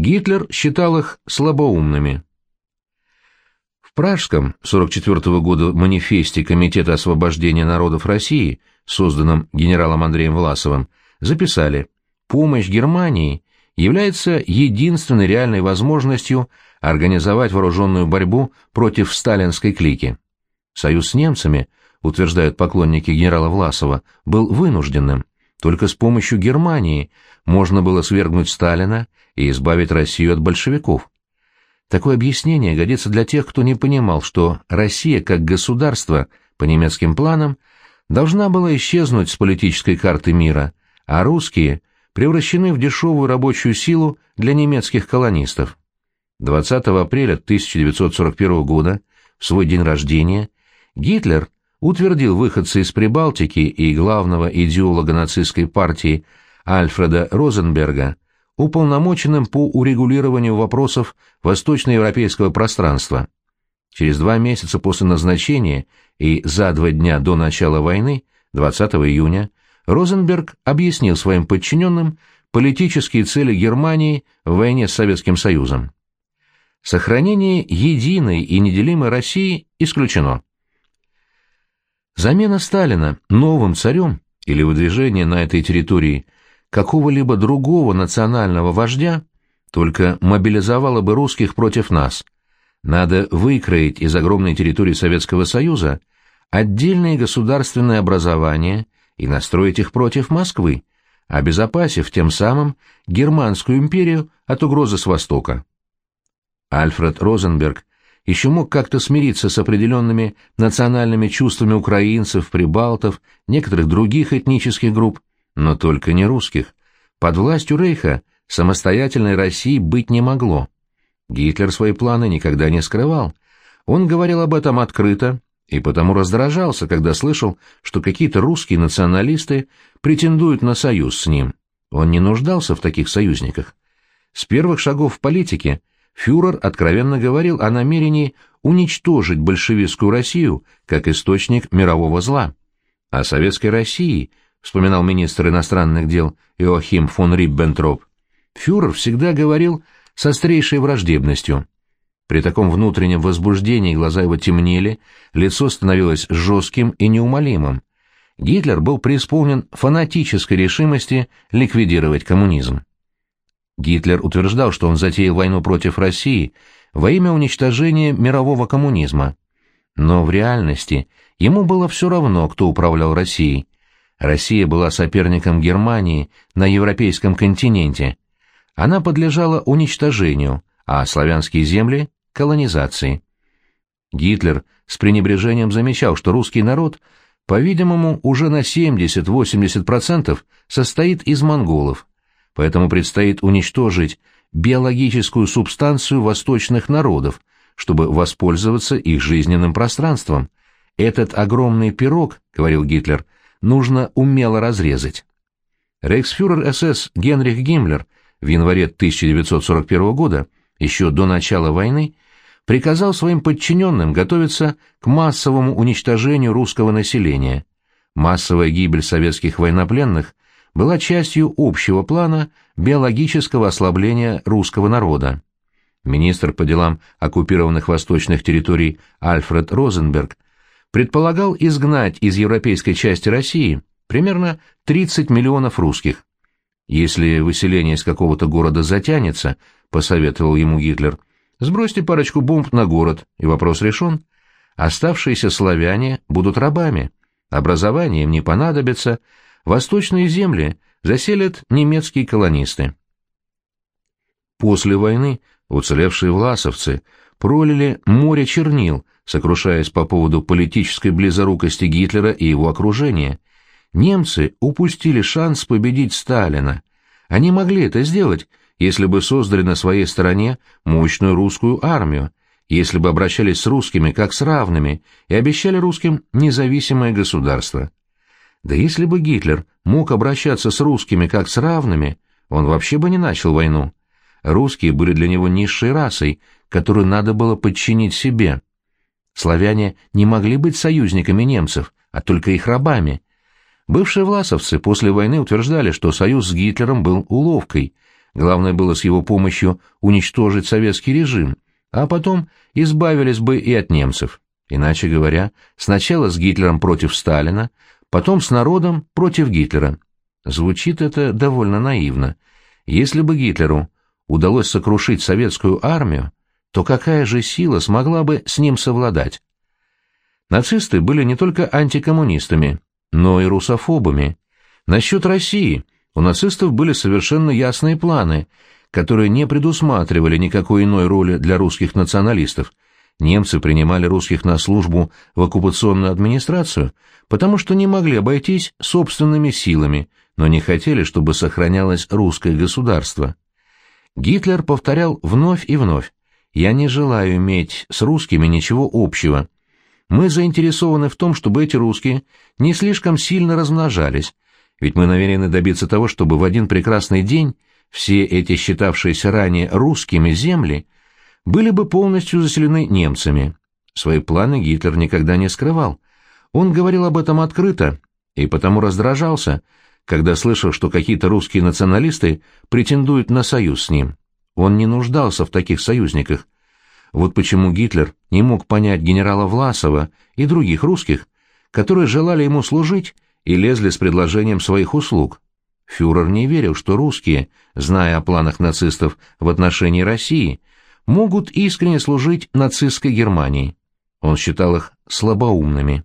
Гитлер считал их слабоумными. В Пражском 44 года манифесте Комитета освобождения народов России, созданном генералом Андреем Власовым, записали «Помощь Германии является единственной реальной возможностью организовать вооруженную борьбу против сталинской клики. Союз с немцами, утверждают поклонники генерала Власова, был вынужденным. Только с помощью Германии можно было свергнуть Сталина и избавить Россию от большевиков. Такое объяснение годится для тех, кто не понимал, что Россия как государство по немецким планам должна была исчезнуть с политической карты мира, а русские превращены в дешевую рабочую силу для немецких колонистов. 20 апреля 1941 года, в свой день рождения, Гитлер утвердил выходца из Прибалтики и главного идеолога нацистской партии Альфреда Розенберга уполномоченным по урегулированию вопросов восточноевропейского пространства. Через два месяца после назначения и за два дня до начала войны, 20 июня, Розенберг объяснил своим подчиненным политические цели Германии в войне с Советским Союзом. Сохранение единой и неделимой России исключено. Замена Сталина новым царем или выдвижение на этой территории какого-либо другого национального вождя только мобилизовало бы русских против нас. Надо выкроить из огромной территории Советского Союза отдельные государственные образования и настроить их против Москвы, обезопасив тем самым Германскую империю от угрозы с Востока. Альфред Розенберг еще мог как-то смириться с определенными национальными чувствами украинцев, прибалтов, некоторых других этнических групп, но только не русских. Под властью Рейха самостоятельной России быть не могло. Гитлер свои планы никогда не скрывал. Он говорил об этом открыто и потому раздражался, когда слышал, что какие-то русские националисты претендуют на союз с ним. Он не нуждался в таких союзниках. С первых шагов в политике фюрер откровенно говорил о намерении уничтожить большевистскую Россию как источник мирового зла. О советской России, вспоминал министр иностранных дел Иоахим фон Риббентроп, фюрер всегда говорил с острейшей враждебностью. При таком внутреннем возбуждении глаза его темнели, лицо становилось жестким и неумолимым. Гитлер был преисполнен фанатической решимости ликвидировать коммунизм. Гитлер утверждал, что он затеял войну против России во имя уничтожения мирового коммунизма. Но в реальности ему было все равно, кто управлял Россией. Россия была соперником Германии на европейском континенте. Она подлежала уничтожению, а славянские земли — колонизации. Гитлер с пренебрежением замечал, что русский народ, по-видимому, уже на 70-80% состоит из монголов, поэтому предстоит уничтожить биологическую субстанцию восточных народов, чтобы воспользоваться их жизненным пространством. Этот огромный пирог, говорил Гитлер, нужно умело разрезать. Рейхсфюрер СС Генрих Гиммлер в январе 1941 года, еще до начала войны, приказал своим подчиненным готовиться к массовому уничтожению русского населения. Массовая гибель советских военнопленных была частью общего плана биологического ослабления русского народа. Министр по делам оккупированных восточных территорий Альфред Розенберг предполагал изгнать из европейской части России примерно 30 миллионов русских. Если выселение из какого-то города затянется, посоветовал ему Гитлер, сбросьте парочку бомб на город, и вопрос решен. Оставшиеся славяне будут рабами, образование им не понадобится, восточные земли заселят немецкие колонисты. После войны уцелевшие власовцы пролили море чернил, сокрушаясь по поводу политической близорукости Гитлера и его окружения. Немцы упустили шанс победить Сталина. Они могли это сделать, если бы создали на своей стороне мощную русскую армию, если бы обращались с русскими как с равными и обещали русским независимое государство. Да если бы Гитлер мог обращаться с русскими как с равными, он вообще бы не начал войну. Русские были для него низшей расой, которую надо было подчинить себе. Славяне не могли быть союзниками немцев, а только их рабами. Бывшие власовцы после войны утверждали, что союз с Гитлером был уловкой, Главное было с его помощью уничтожить советский режим, а потом избавились бы и от немцев. Иначе говоря, сначала с Гитлером против Сталина, потом с народом против Гитлера. Звучит это довольно наивно. Если бы Гитлеру удалось сокрушить советскую армию, то какая же сила смогла бы с ним совладать? Нацисты были не только антикоммунистами, но и русофобами. Насчет России у нацистов были совершенно ясные планы, которые не предусматривали никакой иной роли для русских националистов. Немцы принимали русских на службу в оккупационную администрацию, потому что не могли обойтись собственными силами, но не хотели, чтобы сохранялось русское государство. Гитлер повторял вновь и вновь, «Я не желаю иметь с русскими ничего общего. Мы заинтересованы в том, чтобы эти русские не слишком сильно размножались, ведь мы намерены добиться того, чтобы в один прекрасный день все эти считавшиеся ранее русскими земли были бы полностью заселены немцами. Свои планы Гитлер никогда не скрывал. Он говорил об этом открыто и потому раздражался, когда слышал, что какие-то русские националисты претендуют на союз с ним. Он не нуждался в таких союзниках. Вот почему Гитлер не мог понять генерала Власова и других русских, которые желали ему служить и лезли с предложением своих услуг. Фюрер не верил, что русские, зная о планах нацистов в отношении России, могут искренне служить нацистской Германии. Он считал их слабоумными.